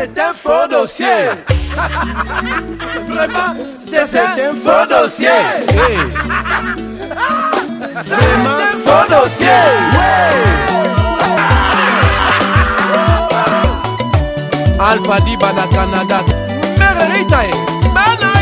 c'était faux dossier. Vraiment, c'est un faux dossier. Hey. Vraiment, faux dossier. Alpha Diba na Canada. Meritae. Eh. Mana.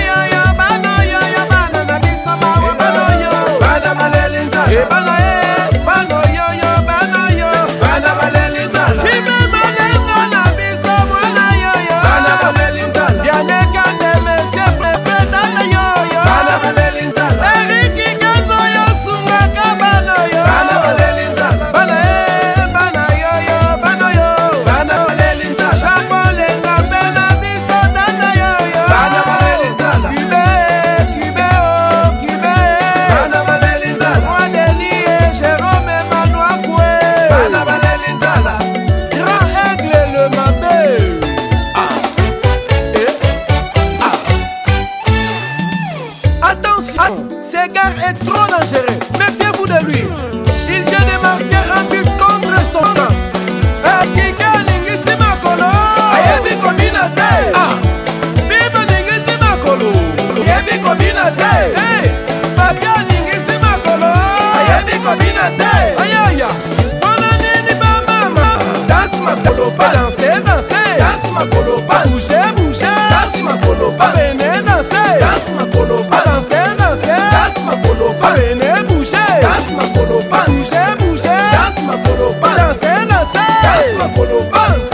Dance, Venez bouger. Danse ma colo pan. Bouger, Dance, Danse ma colo pan. Danser, danser. Ma colo.